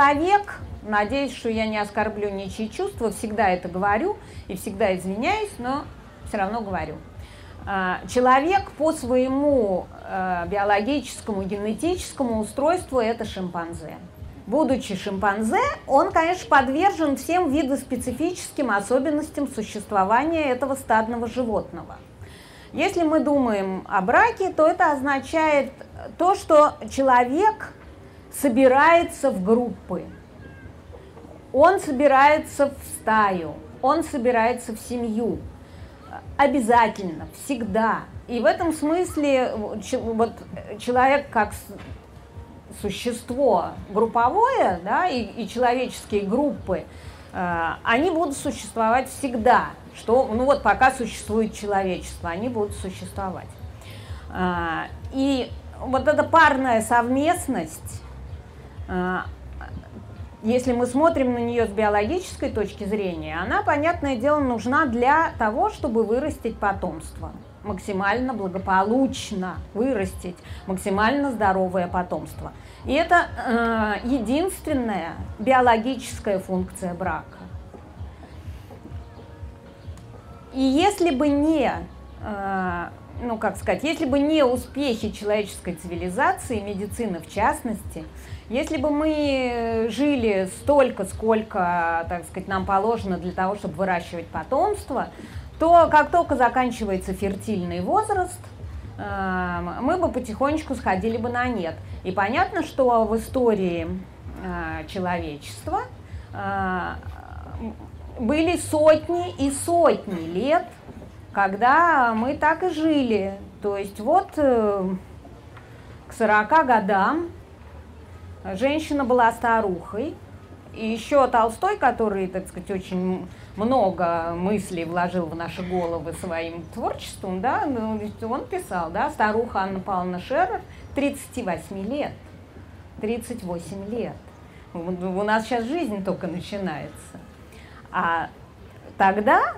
человек, надеюсь, что я не оскорблю ничьи чувства, всегда это говорю и всегда извиняюсь, но все равно говорю. А, человек по своему э, биологическому, генетическому устройству это шимпанзе. Будучи шимпанзе, он, конечно, подвержен всем видоспецифическим особенностям существования этого стадного животного. Если мы думаем о браке, то это означает то, что человек собирается в группы, он собирается в стаю, он собирается в семью – обязательно, всегда. И в этом смысле вот человек как существо групповое, да, и, и человеческие группы, э, они будут существовать всегда. Что, ну вот пока существует человечество, они будут существовать. Э, и вот эта парная совместность, если мы смотрим на нее с биологической точки зрения, она, понятное дело, нужна для того, чтобы вырастить потомство максимально благополучно вырастить максимально здоровое потомство. И это э, единственная биологическая функция брака. И если бы не, э, ну как сказать, если бы не успехи человеческой цивилизации, медицины в частности, если бы мы жили столько, сколько, так сказать, нам положено для того, чтобы выращивать потомство, то как только заканчивается фертильный возраст, эм, мы бы потихонечку сходили бы на нет. И понятно, что в истории э, человечества э, были сотни и сотни лет, когда мы так и жили. То есть вот э, к 40 годам Женщина была старухой. И еще Толстой, который, так сказать, очень много мыслей вложил в наши головы своим творчеством, да, ну, он писал, да, старуха Анна Павловна Шерер, 38 лет, 38 лет. У нас сейчас жизнь только начинается. А тогда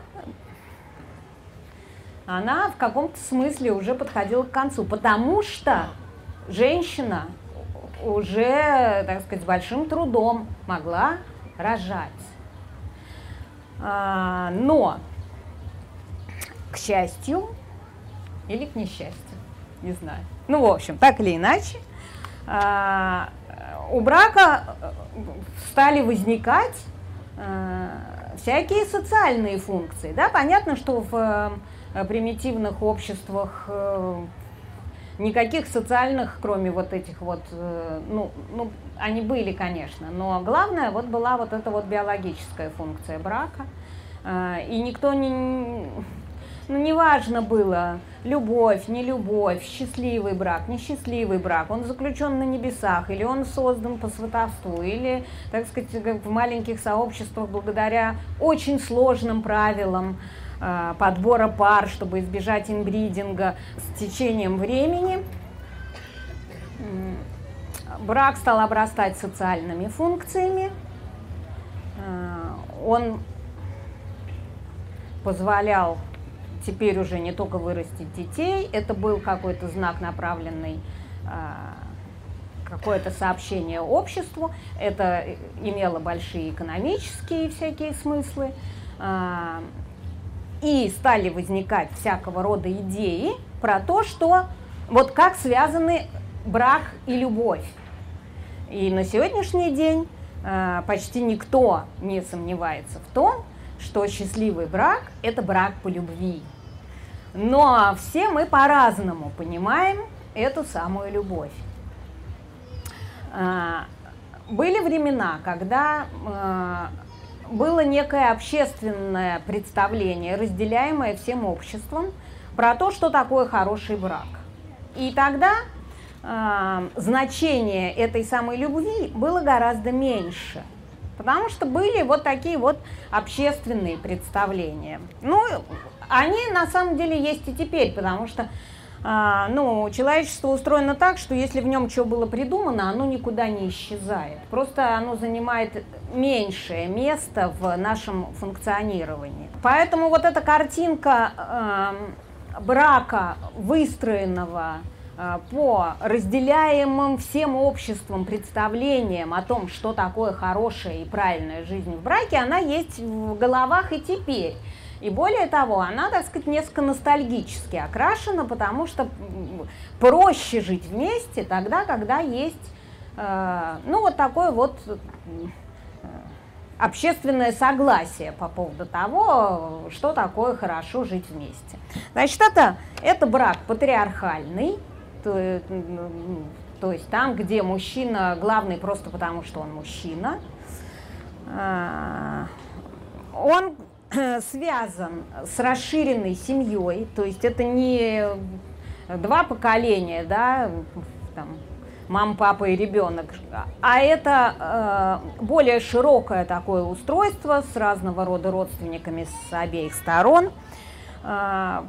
она в каком-то смысле уже подходила к концу, потому что женщина уже, так сказать, с большим трудом могла рожать. А, но, к счастью или к несчастью, не знаю. Ну, в общем, так или иначе, а, у брака э, стали возникать а, всякие социальные функции. Да? Понятно, что в э, примитивных обществах э, никаких социальных, кроме вот этих вот, э, ну, ну, они были, конечно, но главное вот была вот эта вот биологическая функция брака, э, и никто не, ну, неважно было, любовь, не любовь, счастливый брак, несчастливый брак, он заключен на небесах, или он создан по сватовству, или, так сказать, в маленьких сообществах благодаря очень сложным правилам, подбора пар, чтобы избежать инбридинга с течением времени. Брак стал обрастать социальными функциями. Э, он позволял теперь уже не только вырастить детей, это был какой-то знак, направленный э, какое-то сообщение обществу, это имело большие экономические всякие смыслы, и стали возникать всякого рода идеи про то, что вот как связаны брак и любовь. И на сегодняшний день э, почти никто не сомневается в том, что счастливый брак – это брак по любви. Но все мы по-разному понимаем эту самую любовь. Э, были времена, когда э, было некое общественное представление, разделяемое всем обществом, про то, что такое хороший брак. И тогда э, значение этой самой любви было гораздо меньше, потому что были вот такие вот общественные представления. Ну, они на самом деле есть и теперь, потому что ну, человечество устроено так, что если в нем что было придумано, оно никуда не исчезает. Просто оно занимает меньшее место в нашем функционировании. Поэтому вот эта картинка э, брака, выстроенного э, по разделяемым всем обществом представлениям о том, что такое хорошая и правильная жизнь в браке, она есть в головах и теперь. И более того, она, так сказать, несколько ностальгически окрашена, потому что проще жить вместе тогда, когда есть, э, ну, вот такое вот э, общественное согласие по поводу того, что такое хорошо жить вместе. Значит, это, это брак патриархальный, то, то есть там, где мужчина главный просто потому, что он мужчина. А, он связан с расширенной семьей, то есть это не два поколения, да, там, мама, папа и ребенок, а это э, более широкое такое устройство с разного рода родственниками с обеих сторон. Э,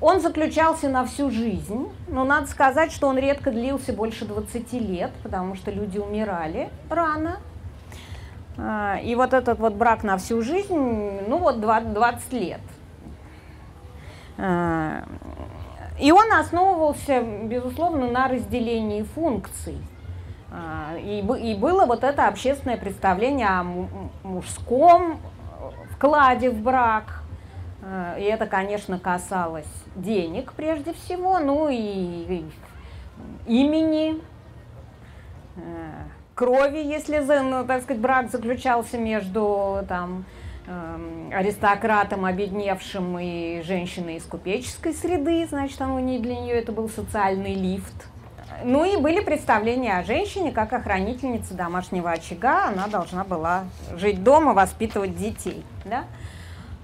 он заключался на всю жизнь, но надо сказать, что он редко длился больше 20 лет, потому что люди умирали рано, и вот этот вот брак на всю жизнь, ну вот 20 лет. А, и он основывался, безусловно, на разделении функций. А, и было вот это общественное представление о мужском вкладе в брак. И это, конечно, касалось денег прежде всего, ну и имени, крови, если, ну, так сказать, брак заключался между там, эм, аристократом, обедневшим и женщиной из купеческой среды, значит, у нее, для нее это был социальный лифт. Ну и были представления о женщине как охранительнице домашнего очага, она должна была жить дома, воспитывать детей. Да?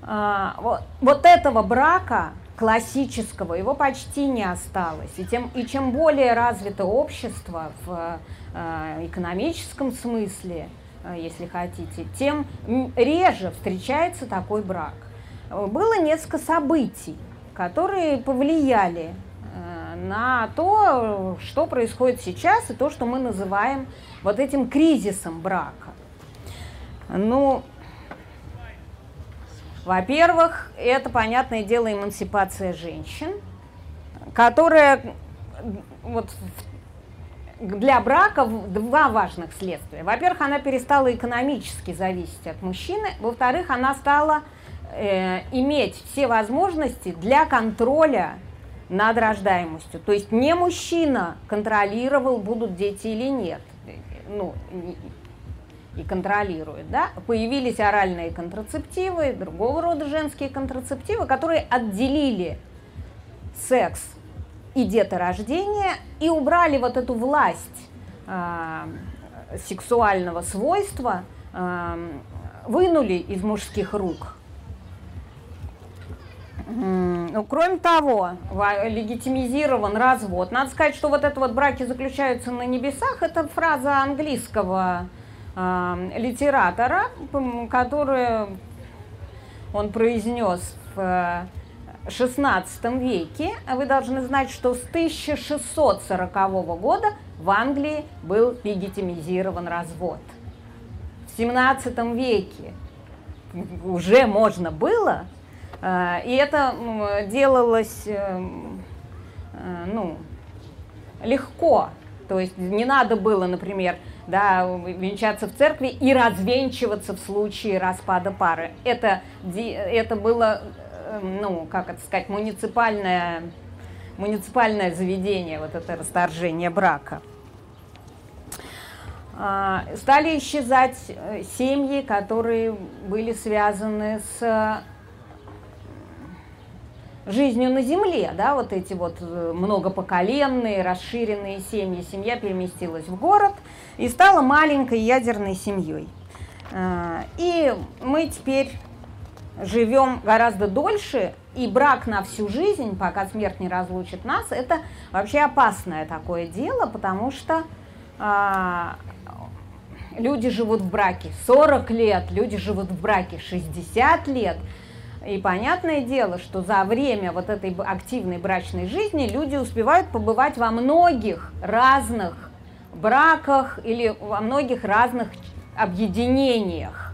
А, вот, вот этого брака классического, его почти не осталось. И, тем, и чем более развито общество в экономическом смысле, э, если хотите, тем реже встречается такой брак. Было несколько событий, которые повлияли э, на то, что происходит сейчас, и то, что мы называем вот этим кризисом брака. Ну, во-первых, это, понятное дело, эмансипация женщин, которая вот для брака два важных следствия. Во-первых, она перестала экономически зависеть от мужчины. Во-вторых, она стала э, иметь все возможности для контроля над рождаемостью. То есть не мужчина контролировал, будут дети или нет. Ну, и контролирует, да, появились оральные контрацептивы, другого рода женские контрацептивы, которые отделили секс и деторождение и убрали вот эту власть э, сексуального свойства, э, вынули из мужских рук. Ну, кроме того, легитимизирован развод. Надо сказать, что вот это вот браки заключаются на небесах, это фраза английского литератора, который он произнес в XVI веке. Вы должны знать, что с 1640 года в Англии был легитимизирован развод. В XVII веке уже можно было, э, и это делалось эм, э, ну, легко. То есть не надо было, например, да, венчаться в церкви и развенчиваться в случае распада пары. Это, это было, ну, как это сказать, муниципальное, муниципальное заведение, вот это расторжение брака. А, стали исчезать э, семьи, которые были связаны с жизнью на земле, да, вот эти вот э, многопоколенные, расширенные семьи. Семья переместилась в город и стала маленькой ядерной семьей. А, и мы теперь живем гораздо дольше, и брак на всю жизнь, пока смерть не разлучит нас, это вообще опасное такое дело, потому что а, люди живут в браке 40 лет, люди живут в браке 60 лет, и понятное дело, что за время вот этой активной брачной жизни люди успевают побывать во многих разных браках или во многих разных объединениях.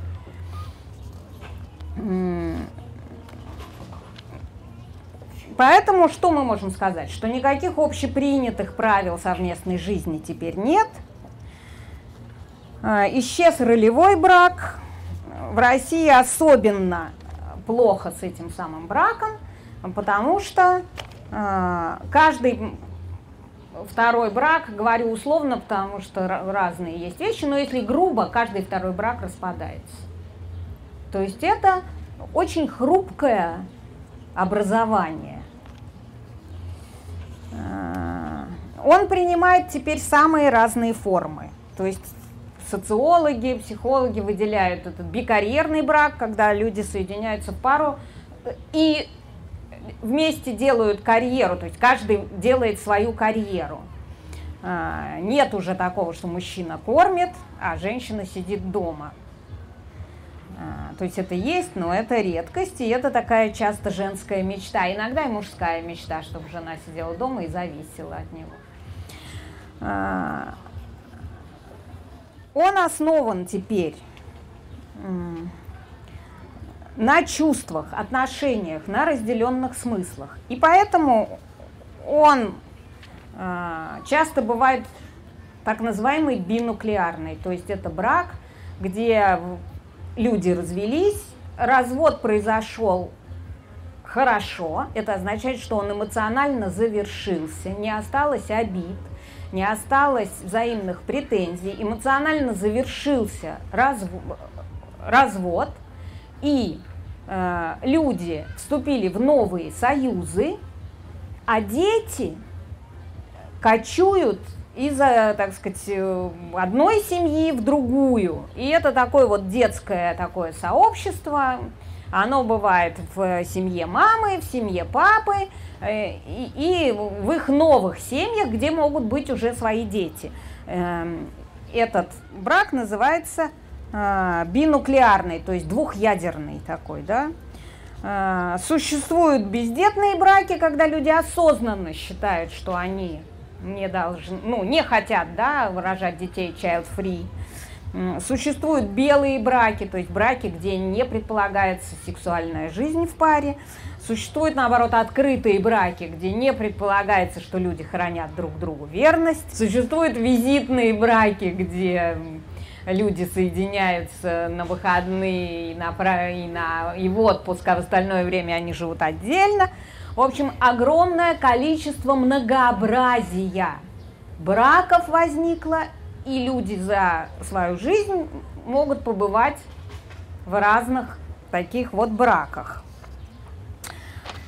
Поэтому что мы можем сказать? Что никаких общепринятых правил совместной жизни теперь нет. А, исчез ролевой брак. В России особенно плохо с этим самым браком, потому что а, каждый второй брак, говорю условно, потому что разные есть вещи, но если грубо, каждый второй брак распадается. То есть это очень хрупкое образование. А, он принимает теперь самые разные формы. То есть социологи, психологи выделяют этот бикарьерный брак, когда люди соединяются в пару и вместе делают карьеру, то есть каждый делает свою карьеру. А, нет уже такого, что мужчина кормит, а женщина сидит дома. А, то есть это есть, но это редкость, и это такая часто женская мечта, иногда и мужская мечта, чтобы жена сидела дома и зависела от него. А, он основан теперь на чувствах, отношениях, на разделенных смыслах. И поэтому он часто бывает так называемый бинуклеарный, то есть это брак, где люди развелись, развод произошел хорошо, это означает, что он эмоционально завершился, не осталось обид, не осталось взаимных претензий, эмоционально завершился разв... развод, и э, люди вступили в новые союзы, а дети кочуют из, так сказать, э, одной семьи в другую. И это такое вот детское такое сообщество. Оно бывает в семье мамы, в семье папы э, и, в их новых семьях, где могут быть уже свои дети. Эм, этот брак называется э, бинуклеарный, то есть двухъядерный такой, да. Существуют бездетные браки, когда люди осознанно считают, что они не должны, ну, не хотят, да, выражать детей child-free. Существуют белые браки, то есть браки, где не предполагается сексуальная жизнь в паре. Существуют, наоборот, открытые браки, где не предполагается, что люди хранят друг другу верность. Существуют визитные браки, где люди соединяются на выходные и, на, и, на, и в отпуск, а в остальное время они живут отдельно. В общем, огромное количество многообразия браков возникло, и люди за свою жизнь могут побывать в разных таких вот браках.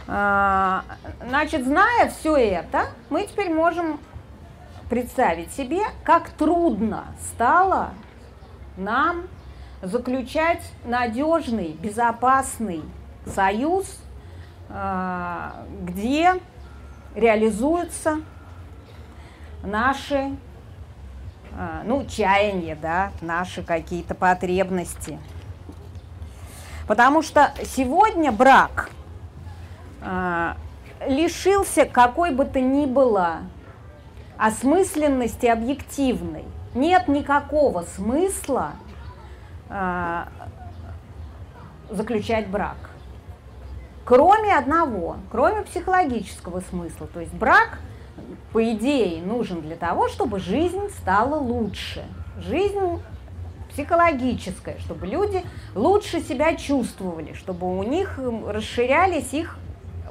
А, значит, зная все это, мы теперь можем представить себе, как трудно стало нам заключать надежный, безопасный союз где реализуются наши, а, ну, чаяния, да, наши какие-то потребности. Потому что сегодня брак а, лишился какой бы то ни было осмысленности объективной. Нет никакого смысла заключать брак. Кроме одного, кроме психологического смысла. То есть брак, по идее, нужен для того, чтобы жизнь стала лучше. Жизнь психологическая, чтобы люди лучше себя чувствовали, чтобы у них расширялись их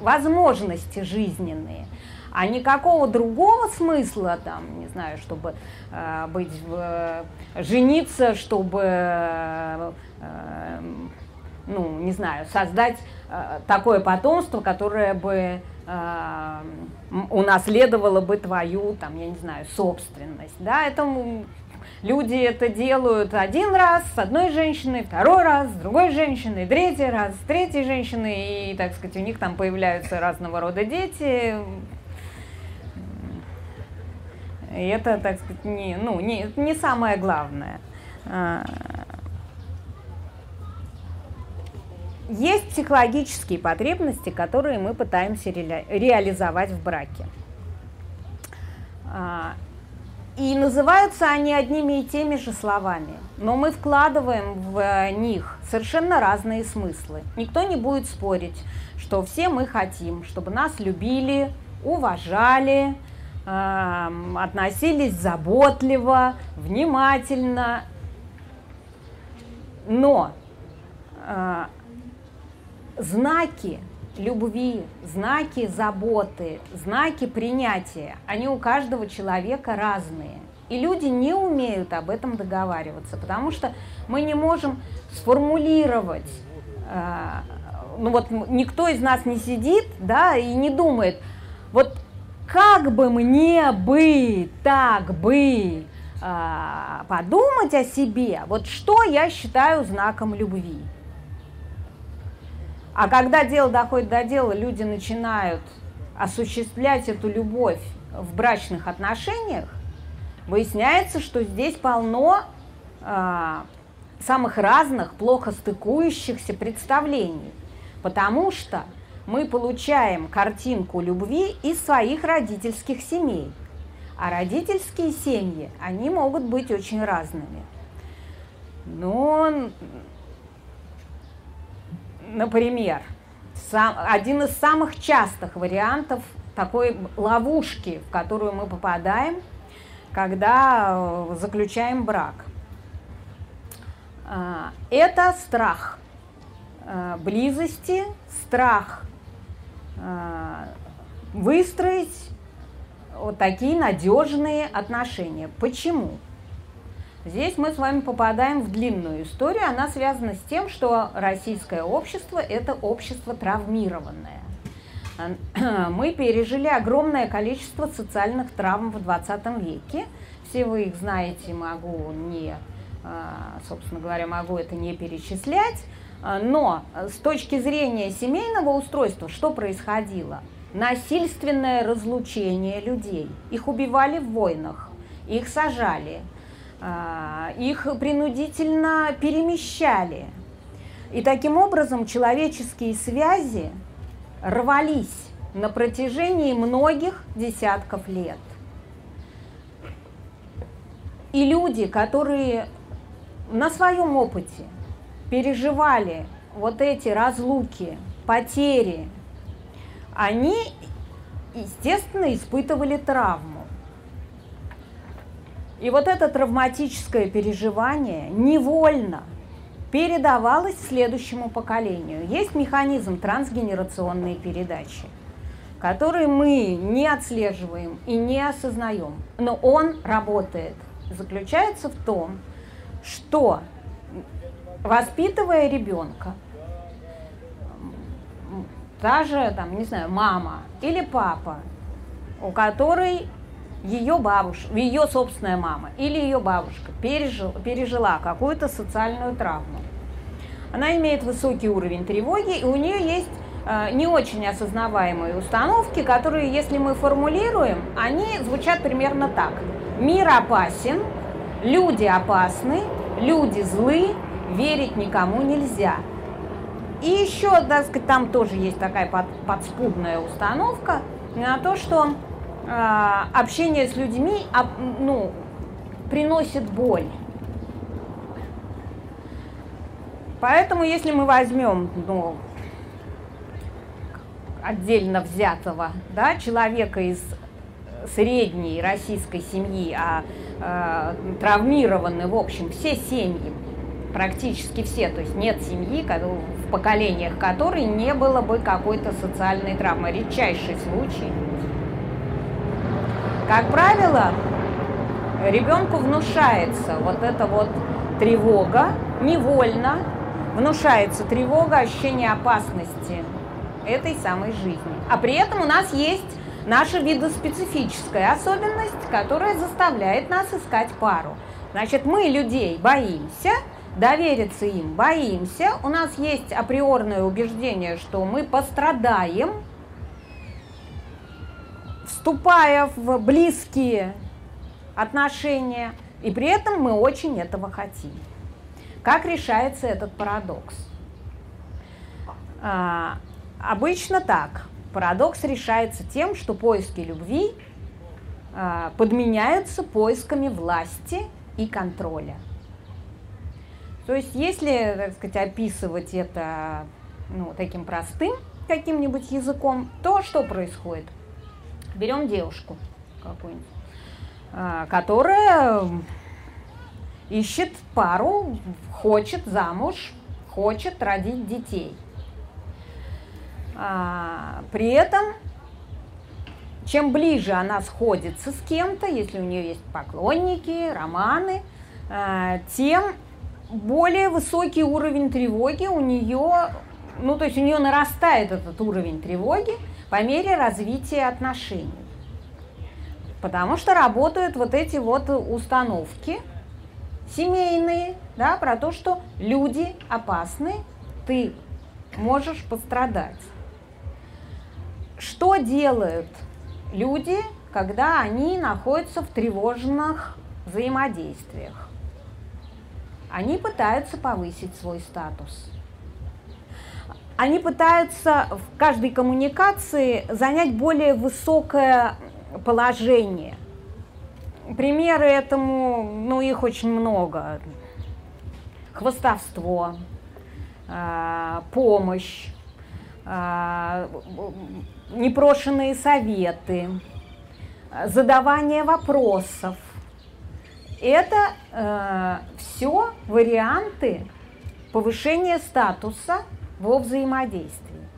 возможности жизненные. А никакого другого смысла, там, не знаю, чтобы э, быть, э, жениться, чтобы э, ну, не знаю, создать э, такое потомство, которое бы э, унаследовало бы твою, там, я не знаю, собственность, да, это люди это делают один раз с одной женщиной, второй раз с другой женщиной, третий раз с третьей женщиной, и, так сказать, у них там появляются разного рода дети, и это, так сказать, не, ну, не, не самое главное. А, Есть психологические потребности, которые мы пытаемся ре реализовать в браке. А, и называются они одними и теми же словами, но мы вкладываем в них совершенно разные смыслы. Никто не будет спорить, что все мы хотим, чтобы нас любили, уважали, э, относились заботливо, внимательно. Но э, знаки любви, знаки заботы, знаки принятия, они у каждого человека разные. И люди не умеют об этом договариваться, потому что мы не можем сформулировать, э, ну вот никто из нас не сидит, да, и не думает, вот как бы мне бы, так бы э, подумать о себе, вот что я считаю знаком любви. А когда дело доходит до дела, люди начинают осуществлять эту любовь в брачных отношениях, выясняется, что здесь полно э, самых разных, плохо стыкующихся представлений, потому что мы получаем картинку любви из своих родительских семей. А родительские семьи, они могут быть очень разными. Но например, сам, один из самых частых вариантов такой ловушки, в которую мы попадаем, когда э, заключаем брак. А, это страх э, близости, страх э, выстроить вот такие надежные отношения. Почему? Здесь мы с вами попадаем в длинную историю. Она связана с тем, что российское общество – это общество травмированное. Мы пережили огромное количество социальных травм в 20 веке. Все вы их знаете, могу не, а, собственно говоря, могу это не перечислять. Но с точки зрения семейного устройства, что происходило? Насильственное разлучение людей. Их убивали в войнах, их сажали – а, их принудительно перемещали. И таким образом человеческие связи рвались на протяжении многих десятков лет. И люди, которые на своем опыте переживали вот эти разлуки, потери, они, естественно, испытывали травму. И вот это травматическое переживание невольно передавалось следующему поколению. Есть механизм трансгенерационной передачи, который мы не отслеживаем и не осознаем, но он работает. Заключается в том, что воспитывая ребенка, та же, там, не знаю, мама или папа, у которой ее бабушка, ее собственная мама или ее бабушка пережил, пережила какую-то социальную травму. Она имеет высокий уровень тревоги, и у нее есть э, не очень осознаваемые установки, которые, если мы формулируем, они звучат примерно так. Мир опасен, люди опасны, люди злы, верить никому нельзя. И еще, так сказать, там тоже есть такая под, подспудная установка на то, что общение с людьми ну, приносит боль. Поэтому, если мы возьмем ну, отдельно взятого да, человека из средней российской семьи, а э, травмированы, в общем, все семьи, практически все, то есть нет семьи, в поколениях которой не было бы какой-то социальной травмы, редчайший случай – как правило, ребенку внушается вот эта вот тревога, невольно внушается тревога, ощущение опасности этой самой жизни. А при этом у нас есть наша видоспецифическая особенность, которая заставляет нас искать пару. Значит, мы людей боимся, довериться им боимся, у нас есть априорное убеждение, что мы пострадаем вступая в близкие отношения, и при этом мы очень этого хотим. Как решается этот парадокс? А, обычно так. Парадокс решается тем, что поиски любви а, подменяются поисками власти и контроля. То есть, если, так сказать, описывать это ну, таким простым каким-нибудь языком, то что происходит? Берем девушку какую-нибудь, а, которая ищет пару, хочет замуж, хочет родить детей. А, при этом чем ближе она сходится с кем-то, если у нее есть поклонники, романы, э, тем более высокий уровень тревоги у нее, ну то есть у нее нарастает этот уровень тревоги по мере развития отношений. Потому что работают вот эти вот установки семейные, да, про то, что люди опасны, ты можешь пострадать. Что делают люди, когда они находятся в тревожных взаимодействиях. Они пытаются повысить свой статус. Они пытаются в каждой коммуникации занять более высокое положение. Примеры этому, ну, их очень много. Хвостовство, а, помощь, а, непрошенные советы, задавание вопросов. Это э, все варианты повышения статуса во взаимодействии.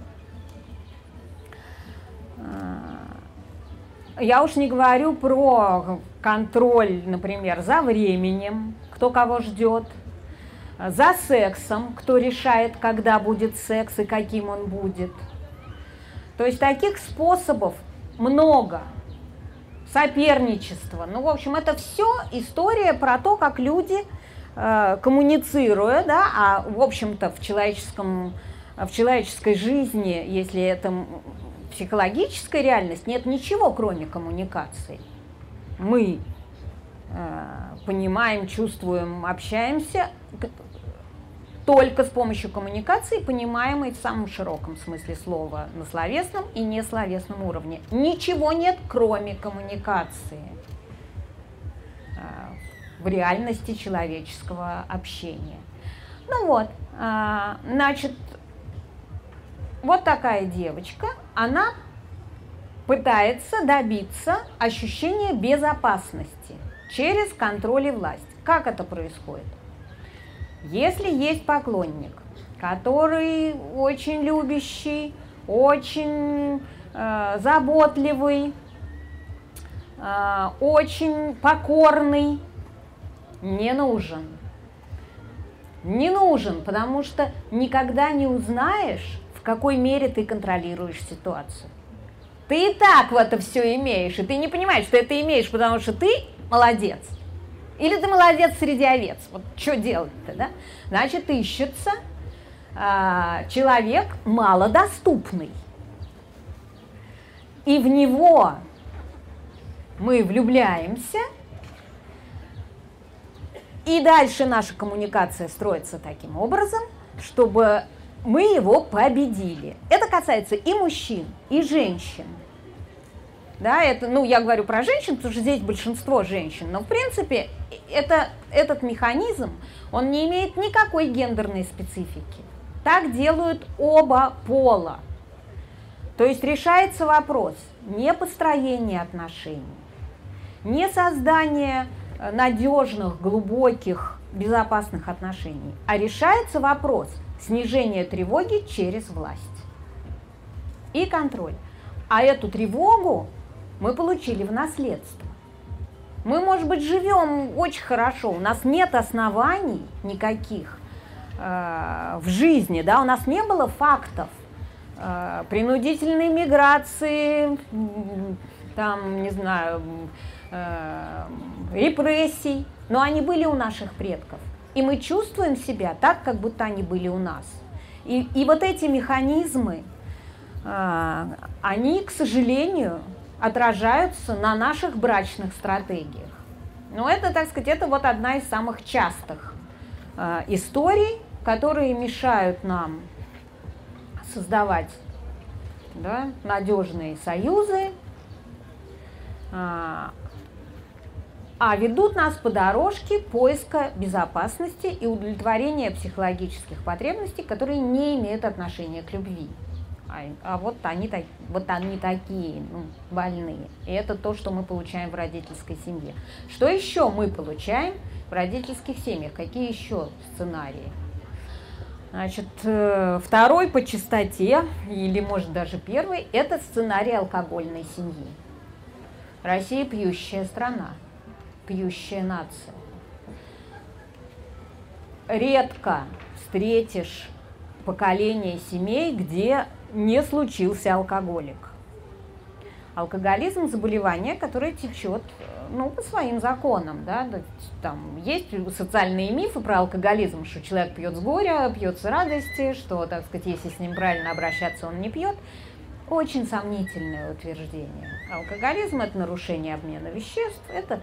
Э, я уж не говорю про контроль, например, за временем, кто кого ждет, за сексом, кто решает, когда будет секс и каким он будет – то есть таких способов много. Соперничество. Ну, в общем, это все история про то, как люди коммуницируя, да, а в общем-то в человеческом в человеческой жизни, если это психологическая реальность, нет ничего, кроме коммуникации. Мы э, понимаем, чувствуем, общаемся только с помощью коммуникации, понимаемой в самом широком смысле слова, на словесном и несловесном уровне. Ничего нет, кроме коммуникации в реальности человеческого общения. Ну вот, а, значит, вот такая девочка, она пытается добиться ощущения безопасности через контроль и власть. Как это происходит? Если есть поклонник, который очень любящий, очень э, заботливый, э, очень покорный, не нужен. Не нужен, потому что никогда не узнаешь, в какой мере ты контролируешь ситуацию. Ты и так в это все имеешь, и ты не понимаешь, что это имеешь, потому что ты молодец. Или ты молодец среди овец. Вот что делать-то, да? Значит, ищется а, человек малодоступный. И в него мы влюбляемся, и дальше наша коммуникация строится таким образом, чтобы мы его победили. Это касается и мужчин, и женщин. Да, это, ну, я говорю про женщин, потому что здесь большинство женщин, но в принципе это, этот механизм, он не имеет никакой гендерной специфики. Так делают оба пола. То есть решается вопрос не построения отношений, не создания э, надежных, глубоких, безопасных отношений, а решается вопрос снижения тревоги через власть и контроль. А эту тревогу мы получили в наследство. Мы, может быть, живем очень хорошо, у нас нет оснований никаких э, в жизни, да, у нас не было фактов э, принудительной миграции, там, не знаю, репрессий, но они были у наших предков. И мы чувствуем себя так, как будто они были у нас. И, и вот эти механизмы, э, они, к сожалению, отражаются на наших брачных стратегиях. Но это, так сказать, это вот одна из самых частых э, историй, которые мешают нам создавать да, надежные союзы, э, а ведут нас по дорожке поиска безопасности и удовлетворения психологических потребностей, которые не имеют отношения к любви. А, а вот, они, вот они такие, ну, больные. И это то, что мы получаем в родительской семье. Что еще мы получаем в родительских семьях? Какие еще сценарии? Значит, э, второй по частоте, или может даже первый, это сценарий алкогольной семьи. Россия пьющая страна, пьющая нация. Редко встретишь поколение семей, где не случился алкоголик. Алкоголизм – заболевание, которое течет ну, по своим законам, да, там есть социальные мифы про алкоголизм, что человек пьет с горя, пьет с радости, что, так сказать, если с ним правильно обращаться, он не пьет. Очень сомнительное утверждение. Алкоголизм – это нарушение обмена веществ, это,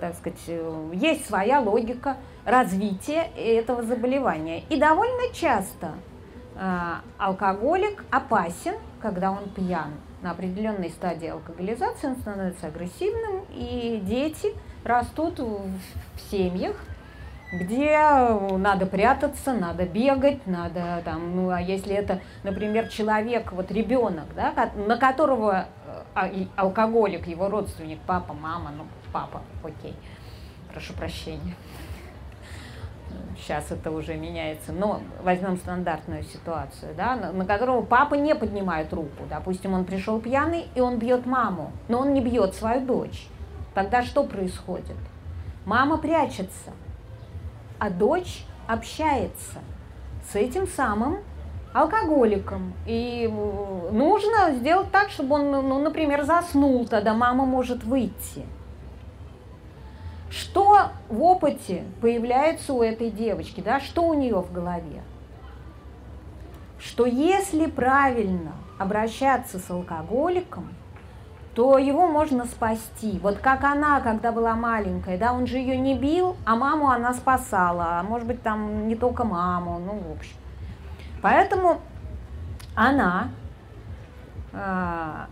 так сказать, э, есть своя логика развития этого заболевания. И довольно часто э, алкоголик опасен, когда он пьян. На определенной стадии алкоголизации он становится агрессивным, и дети растут в семьях, где надо прятаться, надо бегать, надо там, ну а если это, например, человек, вот ребенок, да, на которого а, алкоголик, его родственник, папа, мама, ну папа, окей, прошу прощения. Сейчас это уже меняется, но возьмем стандартную ситуацию, да, на, на которого папа не поднимает руку. Допустим, он пришел пьяный, и он бьет маму, но он не бьет свою дочь. Тогда что происходит? Мама прячется, а дочь общается с этим самым алкоголиком. И нужно сделать так, чтобы он, ну, например, заснул, тогда мама может выйти. Что в опыте появляется у этой девочки, да, что у нее в голове? Что если правильно обращаться с алкоголиком – то его можно спасти. Вот как она, когда была маленькая, да, он же ее не бил, а маму она спасала, а может быть там не только маму, ну в общем. Поэтому она э,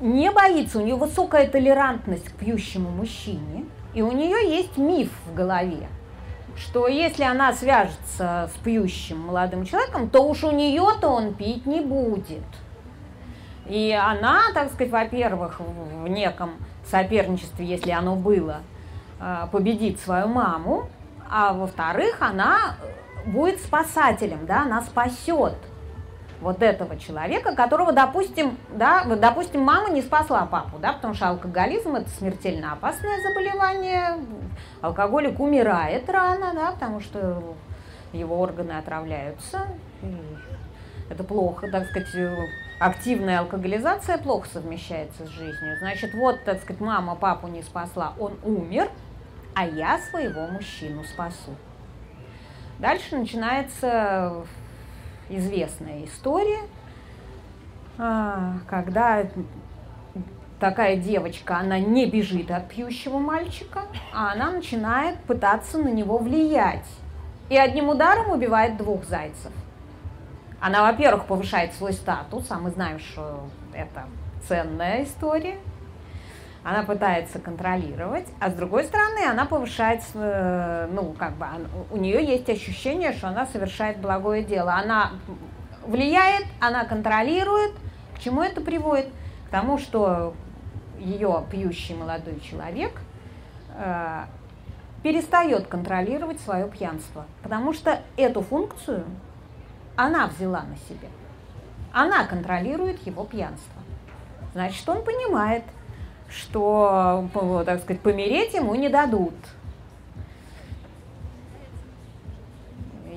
не боится, у нее высокая толерантность к пьющему мужчине, и у нее есть миф в голове, что если она свяжется с пьющим молодым человеком, то уж у нее-то он пить не будет. И она, так сказать, во-первых, в неком соперничестве, если оно было, э, победит свою маму, а во-вторых, она будет спасателем, да, она спасет вот этого человека, которого, допустим, да, допустим, мама не спасла папу, да, потому что алкоголизм это смертельно опасное заболевание, алкоголик умирает рано, да, потому что его органы отравляются, это плохо, так сказать, активная алкоголизация плохо совмещается с жизнью. Значит, вот, так сказать, мама папу не спасла, он умер, а я своего мужчину спасу. Дальше начинается известная история, а, когда такая девочка, она не бежит от пьющего мальчика, а она начинает пытаться на него влиять. И одним ударом убивает двух зайцев – она, во-первых, повышает свой статус, а мы знаем, что это ценная история. Она пытается контролировать, а с другой стороны, она повышает, э, ну, как бы, у нее есть ощущение, что она совершает благое дело. Она влияет, она контролирует. К чему это приводит? К тому, что ее пьющий молодой человек э, перестает контролировать свое пьянство, потому что эту функцию она взяла на себя. Она контролирует его пьянство. Значит, он понимает, что, так сказать, помереть ему не дадут.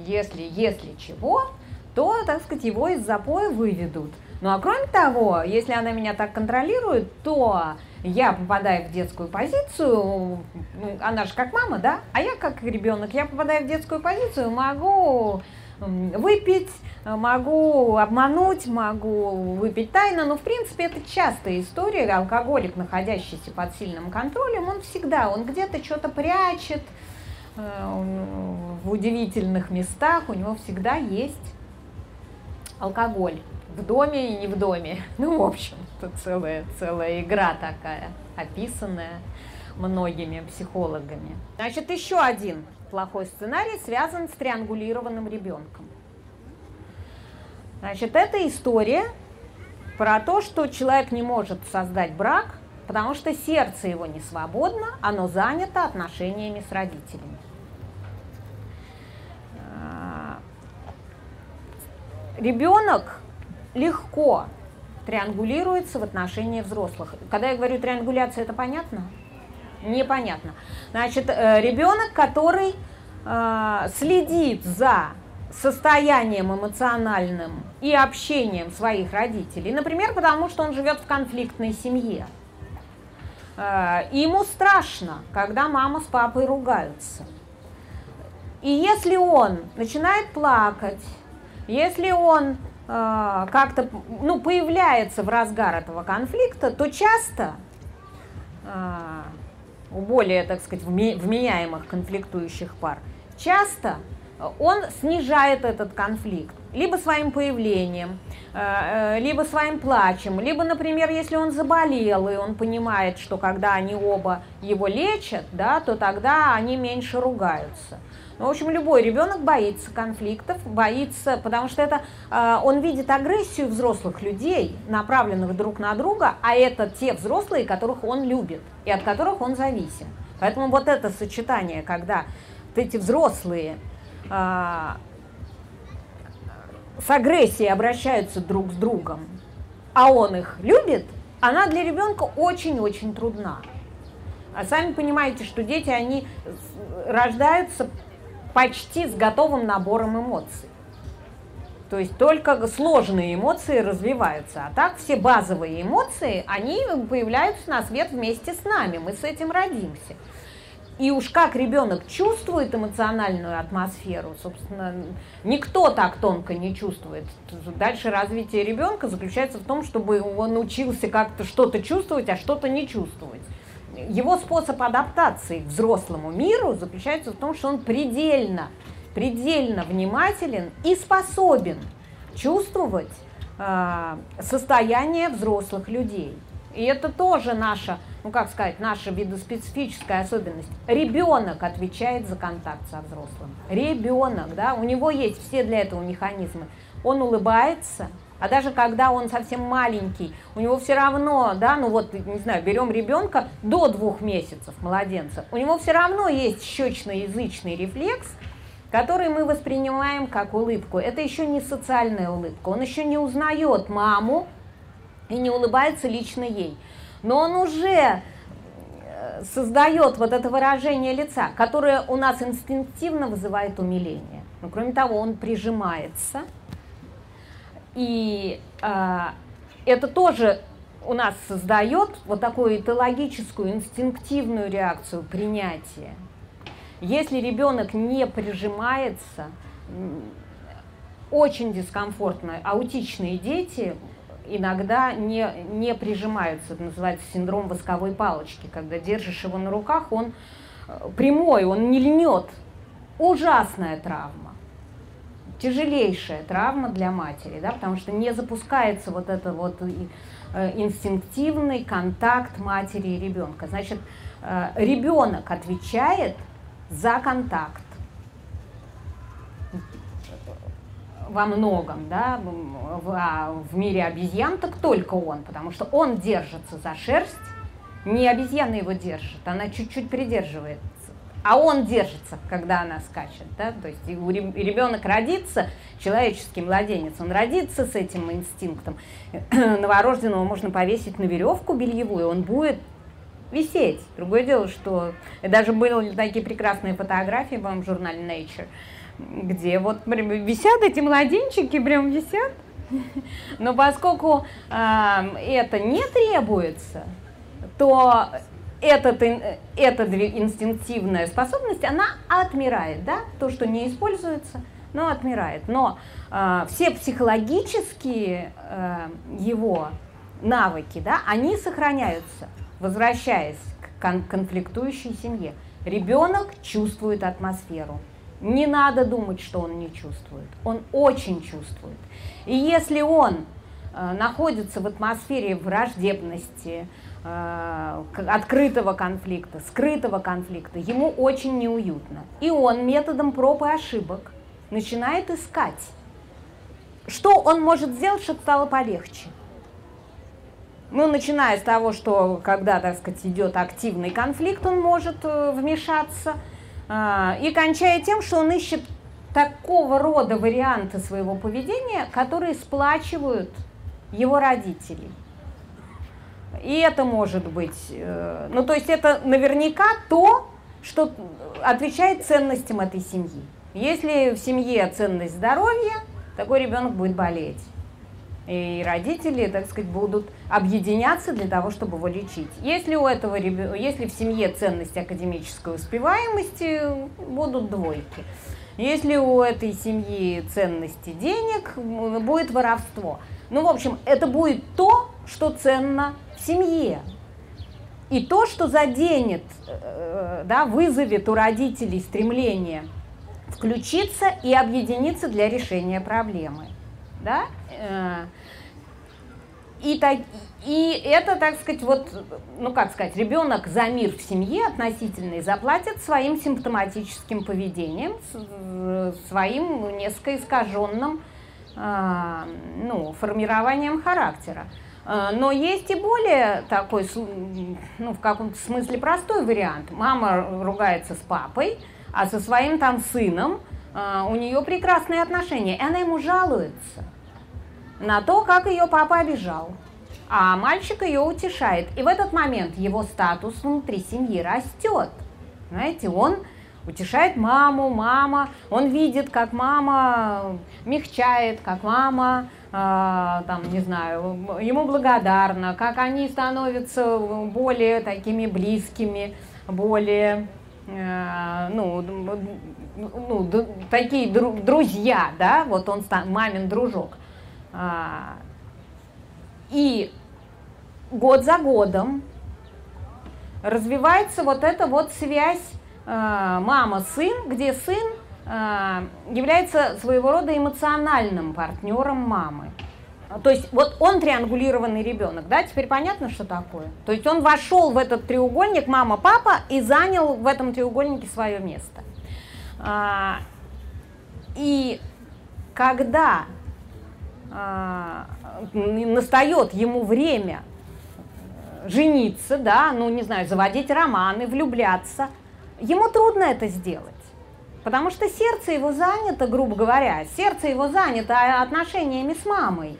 Если, если чего, то, так сказать, его из запоя выведут. Ну а кроме того, если она меня так контролирует, то я попадаю в детскую позицию, ну, она же как мама, да, а я как ребенок, я попадаю в детскую позицию, могу выпить, могу обмануть, могу выпить тайно, но в принципе это частая история. Алкоголик, находящийся под сильным контролем, он всегда, он где-то что-то прячет э, в удивительных местах, у него всегда есть алкоголь в доме и не в доме. Ну, в общем, это целая, целая игра такая, описанная многими психологами. Значит, еще один плохой сценарий связан с триангулированным ребенком. Значит, это история про то, что человек не может создать брак, потому что сердце его не свободно, оно занято отношениями с родителями. А, ребенок легко триангулируется в отношении взрослых. Когда я говорю триангуляция, это понятно? Непонятно. Значит, э, ребенок, который э, следит за состоянием эмоциональным и общением своих родителей, например, потому что он живет в конфликтной семье. Э, ему страшно, когда мама с папой ругаются. И если он начинает плакать, если он э, как-то ну, появляется в разгар этого конфликта, то часто э, у более, так сказать, вменяемых конфликтующих пар, часто он снижает этот конфликт либо своим появлением, э, э, либо своим плачем, либо, например, если он заболел, и он понимает, что когда они оба его лечат, да, то тогда они меньше ругаются. Ну, в общем, любой ребенок боится конфликтов, боится, потому что это э, он видит агрессию взрослых людей, направленных друг на друга, а это те взрослые, которых он любит и от которых он зависим. Поэтому вот это сочетание, когда вот эти взрослые а, с агрессией обращаются друг с другом, а он их любит, она для ребенка очень-очень трудна. А сами понимаете, что дети, они рождаются почти с готовым набором эмоций. То есть только сложные эмоции развиваются. А так все базовые эмоции, они появляются на свет вместе с нами. Мы с этим родимся. И уж как ребенок чувствует эмоциональную атмосферу, собственно, никто так тонко не чувствует. Дальше развитие ребенка заключается в том, чтобы он учился как-то что-то чувствовать, а что-то не чувствовать. Его способ адаптации к взрослому миру заключается в том, что он предельно, предельно внимателен и способен чувствовать э, состояние взрослых людей. И это тоже наша ну как сказать, наша видоспецифическая особенность. Ребенок отвечает за контакт со взрослым. Ребенок, да, у него есть все для этого механизмы. Он улыбается, а даже когда он совсем маленький, у него все равно, да, ну вот, не знаю, берем ребенка до двух месяцев, младенца, у него все равно есть щечно-язычный рефлекс, который мы воспринимаем как улыбку. Это еще не социальная улыбка, он еще не узнает маму и не улыбается лично ей но он уже э, создает вот это выражение лица, которое у нас инстинктивно вызывает умиление. Но кроме того, он прижимается, и э, это тоже у нас создает вот такую этологическую, инстинктивную реакцию принятия. Если ребенок не прижимается, очень дискомфортно. Аутичные дети иногда не, не прижимаются. Это называется синдром восковой палочки. Когда держишь его на руках, он э, прямой, он не льнет. Ужасная травма. Тяжелейшая травма для матери, да, потому что не запускается вот это вот э, инстинктивный контакт матери и ребенка. Значит, э, ребенок отвечает за контакт. во многом, да, в, а в мире обезьян, так только он, потому что он держится за шерсть, не обезьяна его держит, она чуть-чуть придерживается, а он держится, когда она скачет, да, то есть и ребенок родится, человеческий младенец, он родится с этим инстинктом, новорожденного можно повесить на веревку бельевую, он будет висеть. Другое дело, что даже были такие прекрасные фотографии в журнале Nature, где вот прям висят эти младенчики, прям висят. Но поскольку э, это не требуется, то этот, эта инстинктивная способность, она отмирает, да, то, что не используется, но отмирает. Но э, все психологические э, его навыки, да, они сохраняются, возвращаясь к кон конфликтующей семье. Ребенок чувствует атмосферу. Не надо думать, что он не чувствует. Он очень чувствует. И если он э, находится в атмосфере враждебности, открытого конфликта, скрытого конфликта, ему очень неуютно. И он методом проб и ошибок начинает искать, что он может сделать, чтобы стало полегче. Ну, начиная с того, что когда, так сказать, идет активный конфликт, он может э, вмешаться, а, и кончая тем, что он ищет такого рода варианты своего поведения, которые сплачивают его родителей. И это может быть, э, ну то есть это наверняка то, что отвечает ценностям этой семьи. Если в семье ценность здоровья, такой ребенок будет болеть. И родители, так сказать, будут объединяться для того, чтобы его лечить. Если у этого ребенка, если в семье ценность академической успеваемости, будут двойки. Если у этой семьи ценности денег, будет воровство. Ну, в общем, это будет то, что ценно в семье. И то, что заденет, э, да, вызовет у родителей стремление включиться и объединиться для решения проблемы. Да? Э, и, так, и это, так сказать, вот, ну как сказать, ребенок за мир в семье относительный заплатит своим симптоматическим поведением, своим несколько искаженным а, ну, формированием характера. А, но есть и более такой, ну, в каком-то смысле простой вариант. Мама ругается с папой, а со своим там сыном а, у нее прекрасные отношения, и она ему жалуется на то, как ее папа обижал. А мальчик ее утешает. И в этот момент его статус внутри семьи растет. Знаете, он утешает маму, мама, он видит, как мама мягчает, как мама, там, не знаю, ему благодарна, как они становятся более такими близкими, более, э, ну, ну, такие друзья, да, вот он мамин дружок. А, и год за годом развивается вот эта вот связь а, мама-сын, где сын а, является своего рода эмоциональным партнером мамы. То есть вот он триангулированный ребенок, да, теперь понятно, что такое? То есть он вошел в этот треугольник мама-папа и занял в этом треугольнике свое место. И когда а, настает ему время жениться, да, ну, не знаю, заводить романы, влюбляться, ему трудно это сделать. Потому что сердце его занято, грубо говоря, сердце его занято отношениями с мамой.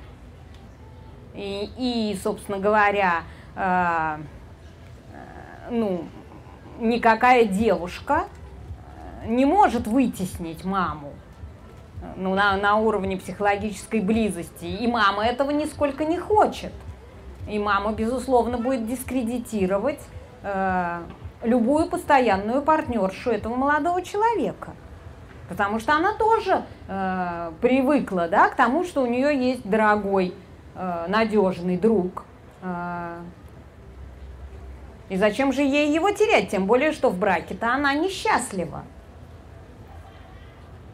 И, и собственно говоря, э, ну, никакая девушка не может вытеснить маму ну, на, на уровне психологической близости. И мама этого нисколько не хочет. И мама, безусловно, будет дискредитировать э, любую постоянную партнершу этого молодого человека. Потому что она тоже э, привыкла да, к тому, что у нее есть дорогой, э, надежный друг. Э, и зачем же ей его терять? Тем более, что в браке-то она несчастлива.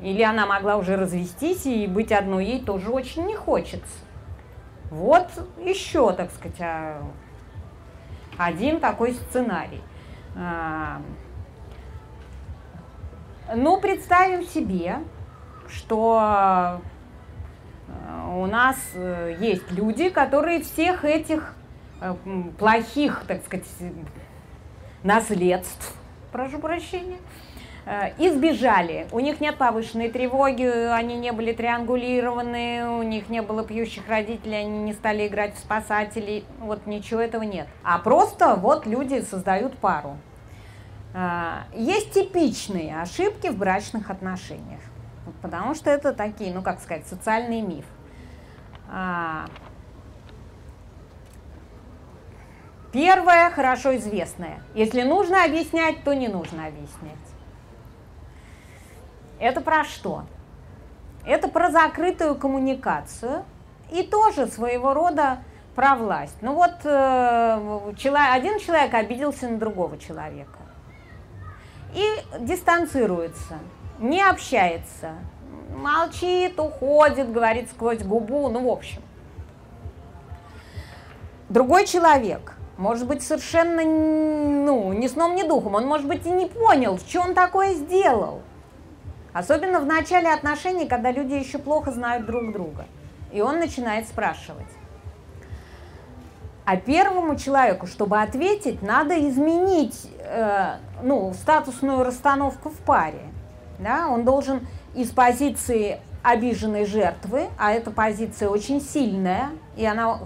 Или она могла уже развестись и быть одной, ей тоже очень не хочется. Вот еще, так сказать, а, один такой сценарий. А, ну, представим себе, что а, у нас э, есть люди, которые всех этих э, плохих, так сказать, наследств, прошу прощения, Э, избежали. У них нет повышенной тревоги, они не были триангулированы, у них не было пьющих родителей, они не стали играть в спасателей, вот ничего этого нет. А просто вот люди создают пару. Э, есть типичные ошибки в брачных отношениях, потому что это такие, ну как сказать, социальный миф. А, первое, хорошо известное. Если нужно объяснять, то не нужно объяснять. Это про что? Это про закрытую коммуникацию и тоже своего рода про власть. Ну вот э, один человек обиделся на другого человека и дистанцируется, не общается, молчит, уходит, говорит сквозь губу, ну в общем. другой человек может быть совершенно ну, ни сном, ни духом, он может быть и не понял, что он такое сделал. Особенно в начале отношений, когда люди еще плохо знают друг друга. И он начинает спрашивать. А первому человеку, чтобы ответить, надо изменить э, ну, статусную расстановку в паре. Да? Он должен из позиции обиженной жертвы, а эта позиция очень сильная, и она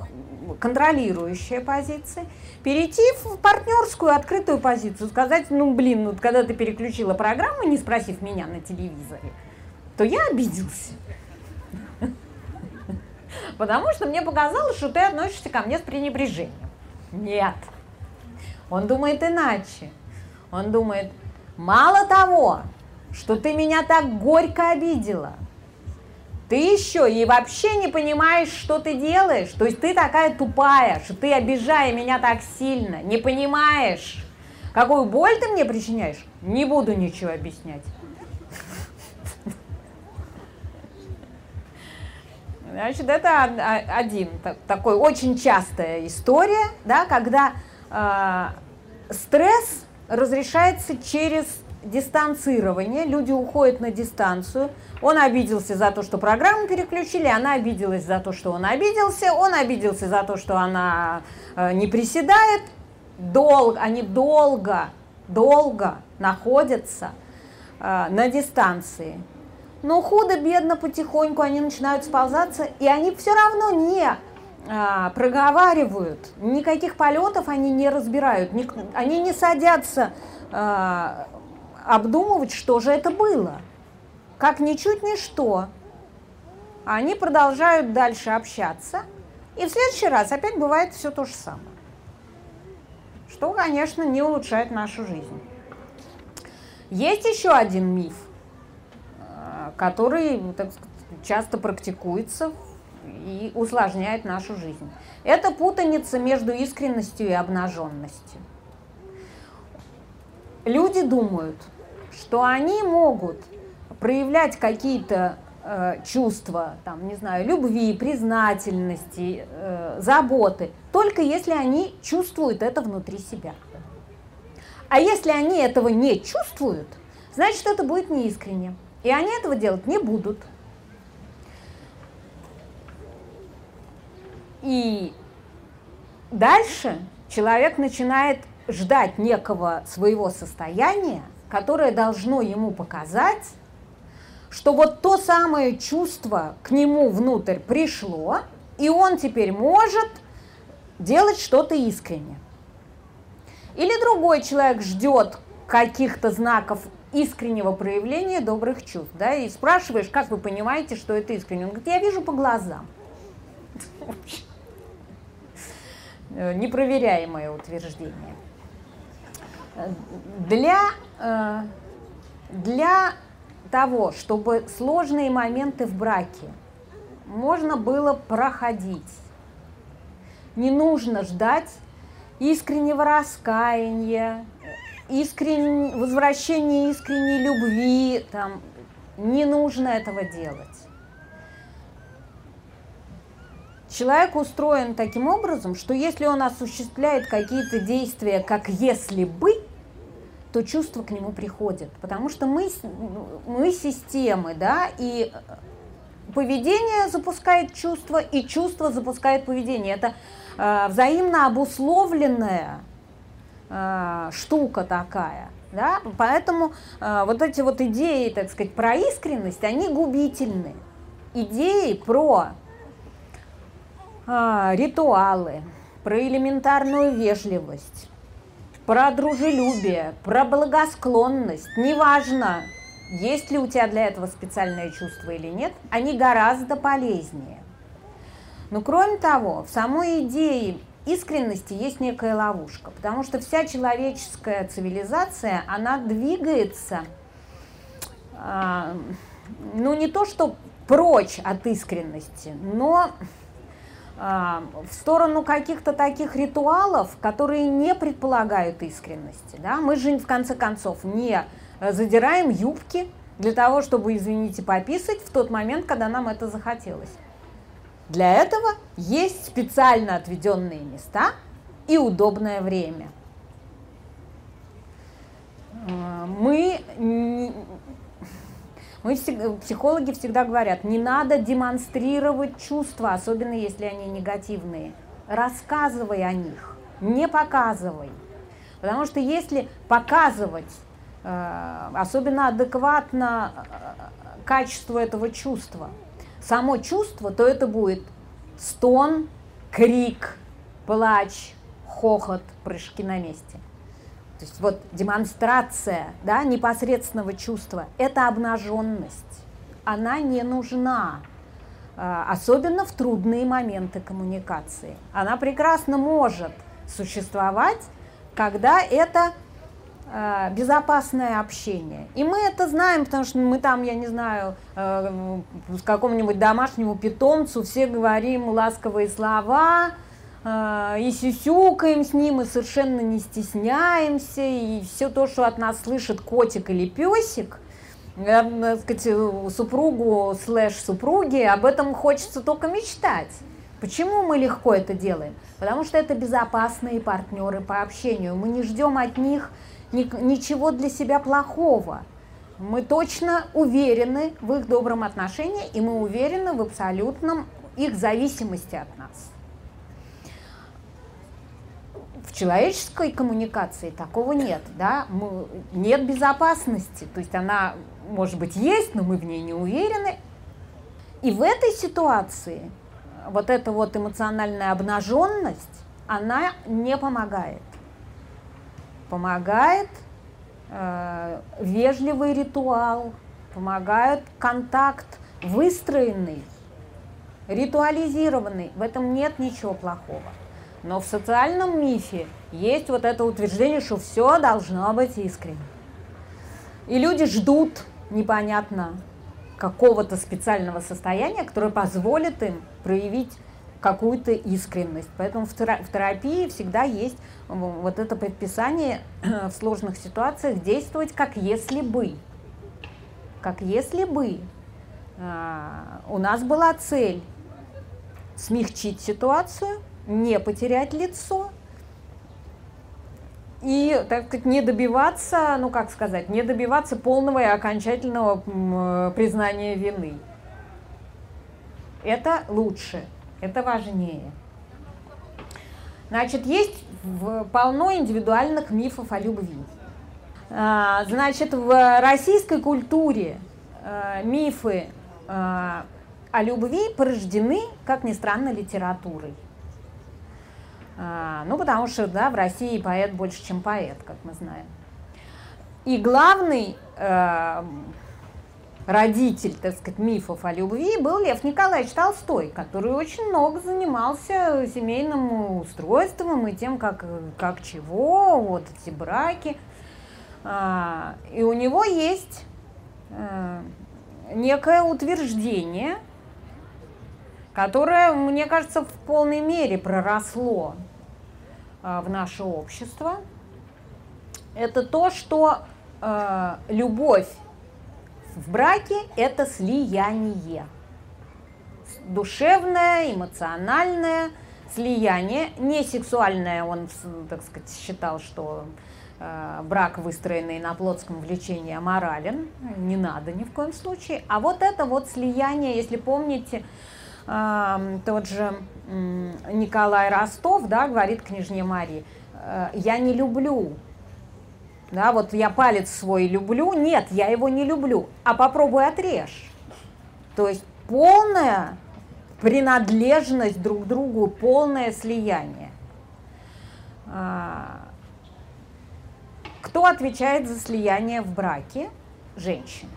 контролирующая позиция, перейти в партнерскую открытую позицию, сказать, ну блин, ну когда ты переключила программу, не спросив меня на телевизоре, то я обиделся. Потому что мне показалось, что ты относишься ко мне с пренебрежением. Нет. Он думает иначе. Он думает, мало того, что ты меня так горько обидела, ты еще и вообще не понимаешь, что ты делаешь. То есть ты такая тупая, что ты, обижая меня так сильно, не понимаешь, какую боль ты мне причиняешь. Не буду ничего объяснять. Значит, это один такой очень частая история, да, когда э, стресс разрешается через дистанцирование, люди уходят на дистанцию. Он обиделся за то, что программу переключили, она обиделась за то, что он обиделся, он обиделся за то, что она э, не приседает. Долго, они долго, долго находятся э, на дистанции. Но худо-бедно потихоньку они начинают сползаться, и они все равно не а, проговаривают, никаких полетов они не разбирают, ни, они не садятся а, обдумывать, что же это было. Как ничуть ничто. Они продолжают дальше общаться, и в следующий раз опять бывает все то же самое. Что, конечно, не улучшает нашу жизнь. Есть еще один миф – который так сказать, часто практикуется и усложняет нашу жизнь. Это путаница между искренностью и обнаженностью. Люди думают, что они могут проявлять какие-то э, чувства, там, не знаю, любви, признательности, э, заботы, только если они чувствуют это внутри себя. А если они этого не чувствуют, значит, это будет неискренне. И они этого делать не будут. И дальше человек начинает ждать некого своего состояния, которое должно ему показать, что вот то самое чувство к нему внутрь пришло, и он теперь может делать что-то искренне. Или другой человек ждет каких-то знаков искреннего проявления добрых чувств, да, и спрашиваешь, как вы понимаете, что это искренне. Он говорит, я вижу по глазам. Непроверяемое утверждение. Для, э, для того, чтобы сложные моменты в браке можно было проходить, не нужно ждать искреннего раскаяния, искрен... возвращение искренней любви, там, не нужно этого делать. Человек устроен таким образом, что если он осуществляет какие-то действия, как если бы, то чувство к нему приходит. Потому что мы, мы системы, да, и поведение запускает чувство, и чувство запускает поведение. Это э, взаимно обусловленное э, штука такая. Да? Поэтому э, вот эти вот идеи, так сказать, про искренность, они губительны. Идеи про э, ритуалы, про элементарную вежливость, про дружелюбие, про благосклонность, неважно, есть ли у тебя для этого специальное чувство или нет, они гораздо полезнее. Но кроме того, в самой идее искренности есть некая ловушка, потому что вся человеческая цивилизация, она двигается, э, ну не то что прочь от искренности, но в сторону каких-то таких ритуалов, которые не предполагают искренности. Да? Мы же в конце концов не задираем юбки для того, чтобы, извините, пописать в тот момент, когда нам это захотелось. Для этого есть специально отведенные места и удобное время. Э, мы, мы психологи всегда говорят, не надо демонстрировать чувства, особенно если они негативные. Рассказывай о них, не показывай. Потому что если показывать, э, особенно адекватно э, качеству этого чувства, само чувство, то это будет стон, крик, плач, хохот, прыжки на месте. То есть вот демонстрация да, непосредственного чувства – это обнаженность. Она не нужна, э, особенно в трудные моменты коммуникации. Она прекрасно может существовать, когда это э, безопасное общение. И мы это знаем, потому что мы там, я не знаю, э, с какому-нибудь домашнему питомцу все говорим ласковые слова, э, и сюсюкаем с ним, и совершенно не стесняемся, и все то, что от нас слышит котик или песик, так сказать, супругу слэш супруги, об этом хочется только мечтать. Почему мы легко это делаем? Потому что это безопасные партнеры по общению. Мы не ждем от них ни, ничего для себя плохого. Мы точно уверены в их добром отношении, и мы уверены в абсолютном их зависимости от нас. В человеческой коммуникации такого нет, да, мы, нет безопасности, то есть она, может быть, есть, но мы в ней не уверены. И в этой ситуации вот эта вот эмоциональная обнаженность, она не помогает. Помогает э, вежливый ритуал, помогает контакт выстроенный, ритуализированный. В этом нет ничего плохого. Но в социальном мифе есть вот это утверждение, что все должно быть искренне. И люди ждут непонятно какого-то специального состояния, которое позволит им проявить какую-то искренность. Поэтому в терапии всегда есть вот это предписание в сложных ситуациях действовать как если бы. Как если бы а, у нас была цель смягчить ситуацию, не потерять лицо, и, так сказать, не добиваться, ну как сказать, не добиваться полного и окончательного э, признания вины. Это лучше, это важнее. Значит, есть полно индивидуальных мифов о любви. А, значит, в российской культуре а, мифы а, о любви порождены, как ни странно, литературой. А, ну, потому что, да, в России поэт больше, чем поэт, как мы знаем. И главный э, родитель, так сказать, мифов о любви был Лев Николаевич Толстой, который очень много занимался семейным устройством и тем, как, как чего, вот эти браки. А, и у него есть э, некое утверждение – которое, мне кажется, в полной мере проросло а, в наше общество. Это то, что э, любовь в браке – это слияние. Душевное, эмоциональное слияние, не сексуальное. Он, так сказать, считал, что э, брак, выстроенный на плотском влечении, аморален, не надо ни в коем случае. А вот это вот слияние, если помните, тот же Николай Ростов, да, говорит княжне Марии, «Э, я не люблю, да, вот я палец свой люблю, нет, я его не люблю, а попробуй отрежь. То есть полная принадлежность друг другу, полное слияние. А, кто отвечает за слияние в браке? Женщина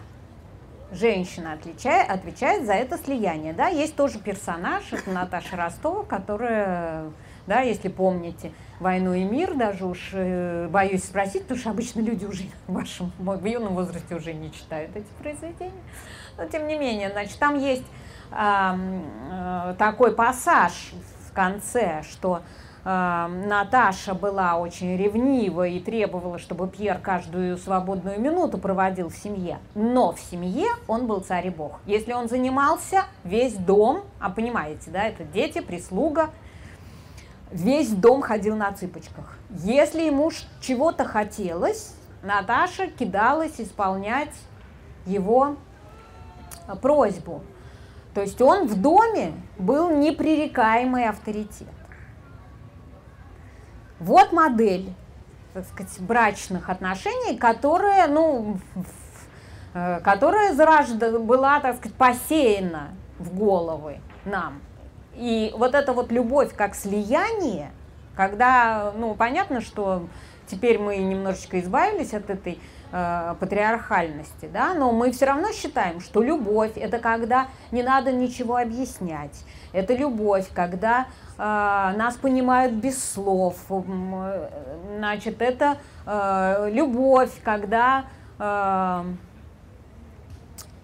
женщина отличает, отвечает за это слияние. Да? Есть тоже персонаж, это Наташа Ростова, которая, да, если помните, «Войну и мир», даже уж э, боюсь спросить, потому что обычно люди уже в вашем в юном возрасте уже не читают эти произведения. Но тем не менее, значит, там есть э, э, такой пассаж в конце, что Наташа была очень ревнива и требовала, чтобы Пьер каждую свободную минуту проводил в семье. Но в семье он был царь и бог. Если он занимался, весь дом, а понимаете, да, это дети, прислуга, весь дом ходил на цыпочках. Если ему чего-то хотелось, Наташа кидалась исполнять его просьбу. То есть он в доме был непререкаемый авторитет. Вот модель, так сказать, брачных отношений, которая, ну, э, которая зарожда, была, так сказать, посеяна в головы нам. И вот эта вот любовь как слияние, когда, ну, понятно, что теперь мы немножечко избавились от этой э, патриархальности, да, но мы все равно считаем, что любовь это когда не надо ничего объяснять, это любовь, когда нас понимают без слов, значит, это э, любовь, когда э,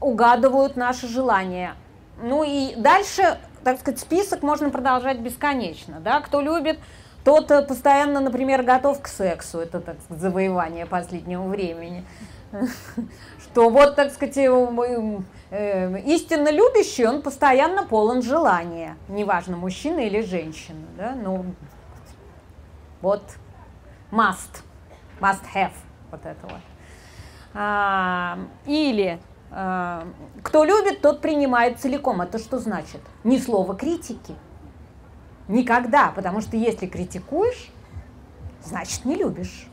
угадывают наши желания. Ну и дальше, так сказать, список можно продолжать бесконечно, да, кто любит тот постоянно, например, готов к сексу, это, так сказать, завоевание последнего времени. Что вот, так сказать, э, э, истинно любящий, он постоянно полон желания, неважно, мужчина или женщина, да, ну, вот, must, must have, вот это вот. А, или а, кто любит, тот принимает целиком. Это что значит? Ни слова критики. Никогда, потому что если критикуешь, значит не любишь.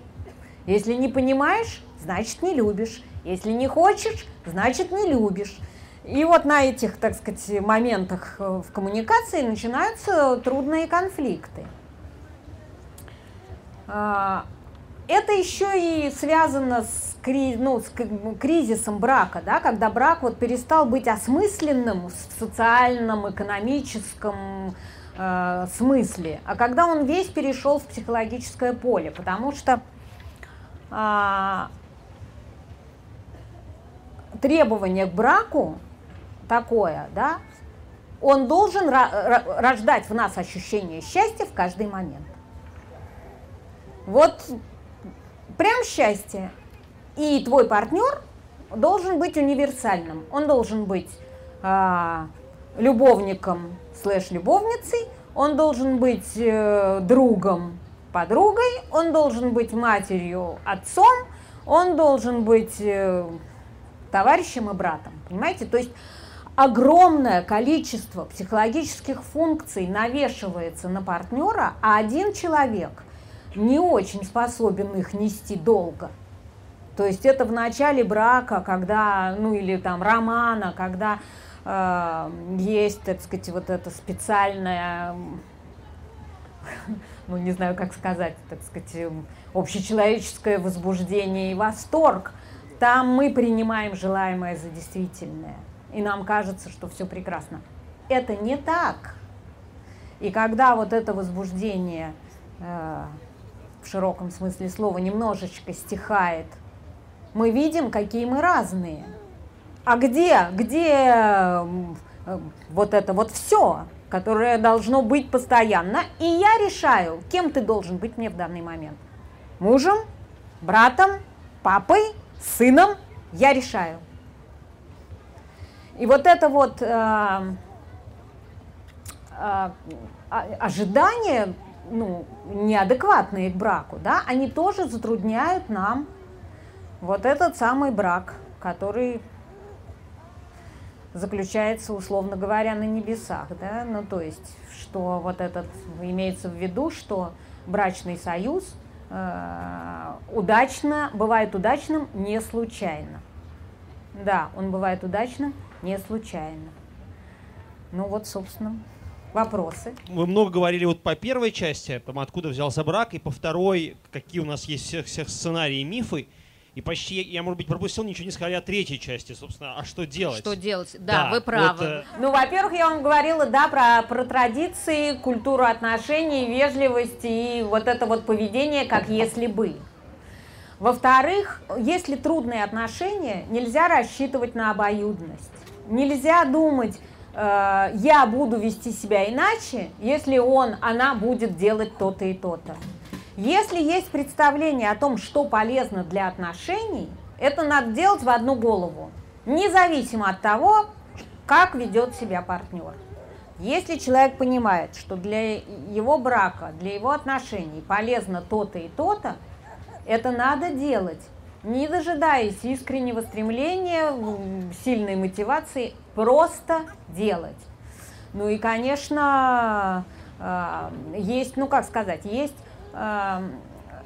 Если не понимаешь, значит не любишь. Если не хочешь, значит не любишь. И вот на этих, так сказать, моментах э, в коммуникации начинаются трудные конфликты. А, это еще и связано с, ну, с кризисом брака, да, когда брак вот перестал быть осмысленным в социальном, экономическом, э, смысле, а когда он весь перешел в психологическое поле, потому что э, требование к браку такое, да, он должен рождать в нас ощущение счастья в каждый момент. Вот прям счастье. И твой партнер должен быть универсальным. Он должен быть э, любовником слэш-любовницей, он должен быть э, другом, подругой, он должен быть матерью, отцом, он должен быть э, товарищем и братом. Понимаете? То есть огромное количество психологических функций навешивается на партнера, а один человек не очень способен их нести долго. То есть это в начале брака, когда, ну или там романа, когда э, есть, так сказать, вот это специальное, ну не знаю, как сказать, так сказать, общечеловеческое возбуждение и восторг. Там мы принимаем желаемое за действительное. И нам кажется, что все прекрасно. Это не так. И когда вот это возбуждение э, в широком смысле слова немножечко стихает, мы видим, какие мы разные – а где, где вот это вот все, которое должно быть постоянно, и я решаю, кем ты должен быть мне в данный момент. Мужем, братом, папой, сыном, я решаю. И вот это вот э, э, ожидания, ну, неадекватные к браку, да, они тоже затрудняют нам вот этот самый брак, который заключается, условно говоря, на небесах, да, ну то есть, что вот этот, имеется в виду, что брачный союз удачно, бывает удачным не случайно. Да, он бывает удачным не случайно. Ну вот, собственно, вопросы. Мы много говорили вот по первой части, там, откуда взялся брак, и по второй, какие у нас есть всех, всех сценарии и мифы. И почти, я, может быть, пропустил, ничего не сказали о третьей части, собственно, а что делать? Что делать? Да, да вы правы. Вот, э... Ну, во-первых, я вам говорила, да, про, про традиции, культуру отношений, вежливость и вот это вот поведение, как если бы. Во-вторых, если трудные отношения, нельзя рассчитывать на обоюдность. Нельзя думать, э, э, я буду вести себя иначе, если он, она будет делать то-то и то-то. Если есть представление о том, что полезно для отношений, это надо делать в одну голову, независимо от того, как ведет себя партнер. Если человек понимает, что для его брака, для его отношений полезно то-то и то-то, это надо делать, не дожидаясь искреннего стремления, сильной мотивации, просто делать. Ну и, конечно, э, есть, ну как сказать, есть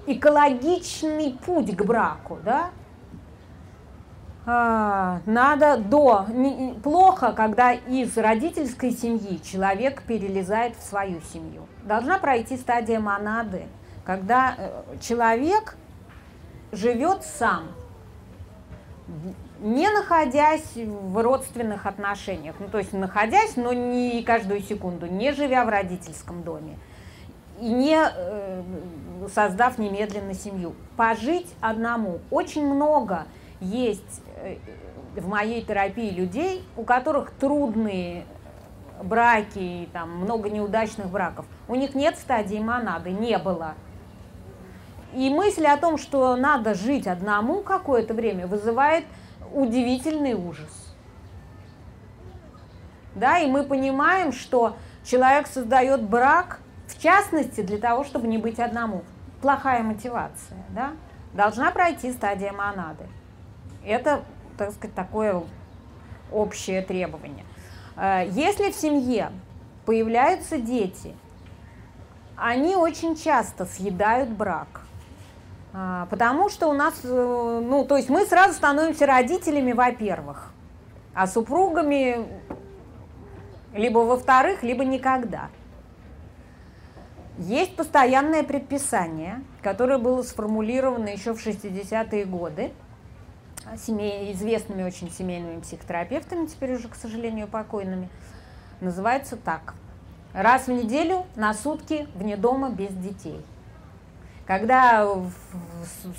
экологичный путь к браку, да, а, надо до... Плохо, когда из родительской семьи человек перелезает в свою семью. Должна пройти стадия монады, когда э, человек живет сам, не находясь в родственных отношениях, ну то есть находясь, но не каждую секунду, не живя в родительском доме и не э, создав немедленно семью. Пожить одному. Очень много есть э, в моей терапии людей, у которых трудные браки, там много неудачных браков. У них нет стадии монады, не было. И мысль о том, что надо жить одному какое-то время, вызывает удивительный ужас. Да, и мы понимаем, что человек создает брак, частности, для того, чтобы не быть одному. Плохая мотивация, да? Должна пройти стадия монады. Это, так сказать, такое общее требование. Э, если в семье появляются дети, они очень часто съедают брак. А, потому что у нас, э, ну, то есть мы сразу становимся родителями, во-первых, а супругами либо во-вторых, либо никогда. Есть постоянное предписание, которое было сформулировано еще в 60-е годы, семей, известными очень семейными психотерапевтами, теперь уже, к сожалению, покойными, называется так. Раз в неделю на сутки вне дома без детей. Когда в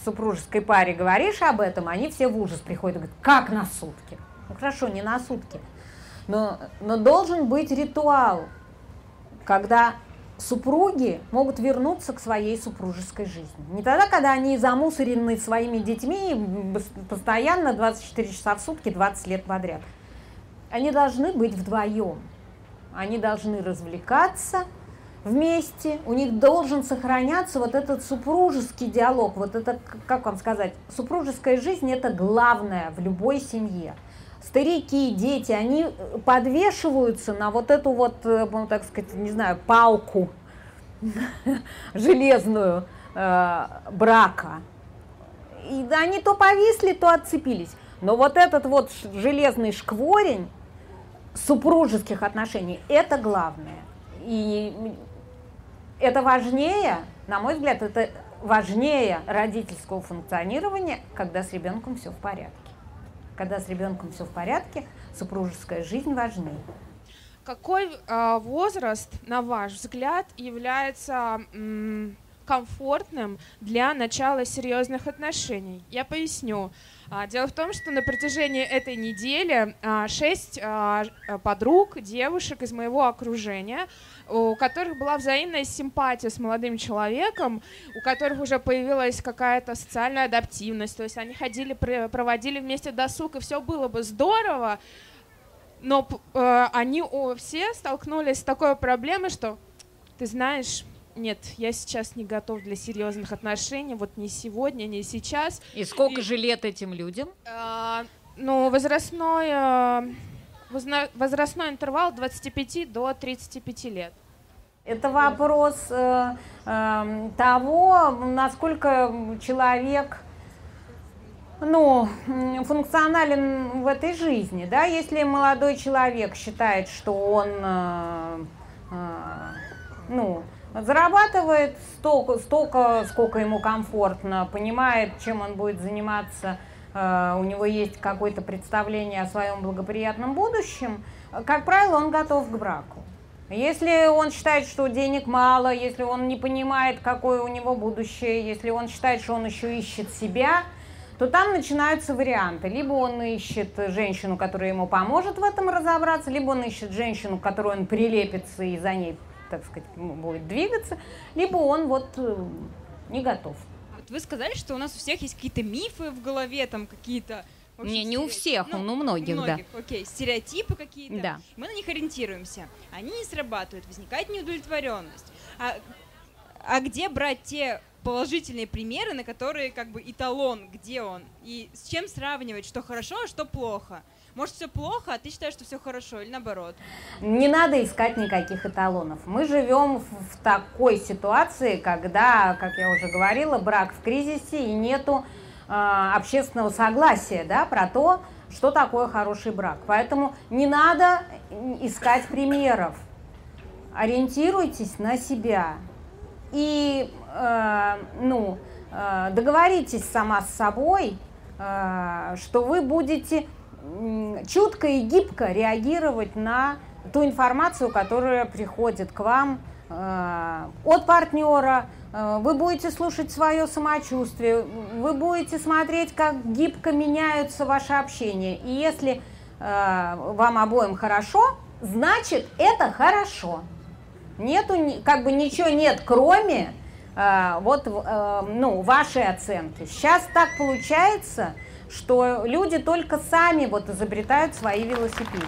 супружеской паре говоришь об этом, они все в ужас приходят и говорят, как на сутки? Ну хорошо, не на сутки. Но, но должен быть ритуал, когда супруги могут вернуться к своей супружеской жизни. Не тогда, когда они замусорены своими детьми постоянно 24 часа в сутки, 20 лет подряд. Они должны быть вдвоем. Они должны развлекаться вместе, у них должен сохраняться вот этот супружеский диалог, вот это, как вам сказать, супружеская жизнь – это главное в любой семье старики, дети, они подвешиваются на вот эту вот, э, ну, так сказать, не знаю, палку железную э, брака. И они то повисли, то отцепились. Но вот этот вот железный шкворень супружеских отношений – это главное. И это важнее, на мой взгляд, это важнее родительского функционирования, когда с ребенком все в порядке. Когда с ребенком все в порядке, супружеская жизнь важнее. Какой э, возраст, на ваш взгляд, является комфортным для начала серьезных отношений? Я поясню. А, дело в том, что на протяжении этой недели а, шесть а, подруг, девушек из моего окружения, у которых была взаимная симпатия с молодым человеком, у которых уже появилась какая-то социальная адаптивность, то есть они ходили, проводили вместе досуг, и все было бы здорово, но э, они все столкнулись с такой проблемой, что, ты знаешь, нет, я сейчас не готов для серьезных отношений, вот не сегодня, не сейчас. И сколько и, же лет этим людям? Э, ну, возрастной, э, возрастной интервал 25 до 35 лет. Это вопрос э, э, того, насколько человек ну, функционален в этой жизни. Да? Если молодой человек считает, что он э, э, ну, зарабатывает столько, столько, сколько ему комфортно, понимает, чем он будет заниматься, э, у него есть какое-то представление о своем благоприятном будущем, как правило, он готов к браку. Если он считает, что денег мало, если он не понимает, какое у него будущее, если он считает, что он еще ищет себя, то там начинаются варианты. Либо он ищет женщину, которая ему поможет в этом разобраться, либо он ищет женщину, которую он прилепится и за ней, так сказать, будет двигаться, либо он вот э, не готов. Вы сказали, что у нас у всех есть какие-то мифы в голове, там какие-то общем, не, не у всех, ну, у многих, многих, да. Окей, стереотипы какие-то. Да. Мы на них ориентируемся. Они не срабатывают, возникает неудовлетворенность. А, а где брать те положительные примеры, на которые как бы эталон, где он, и с чем сравнивать, что хорошо, а что плохо. Может, все плохо, а ты считаешь, что все хорошо, или наоборот? Не надо искать никаких эталонов. Мы живем в такой ситуации, когда, как я уже говорила, брак в кризисе и нету э, общественного согласия да, про то, что такое хороший брак. Поэтому не надо искать примеров. Ориентируйтесь на себя. И э, ну, э, договоритесь сама с собой, э, что вы будете чутко и гибко реагировать на ту информацию, которая приходит к вам э, от партнера, э, вы будете слушать свое самочувствие, вы будете смотреть, как гибко меняются ваши общения. И если э, вам обоим хорошо, значит это хорошо. Нету, как бы ничего нет, кроме вот, ну, вашей оценки. Сейчас так получается, что люди только сами вот изобретают свои велосипедики.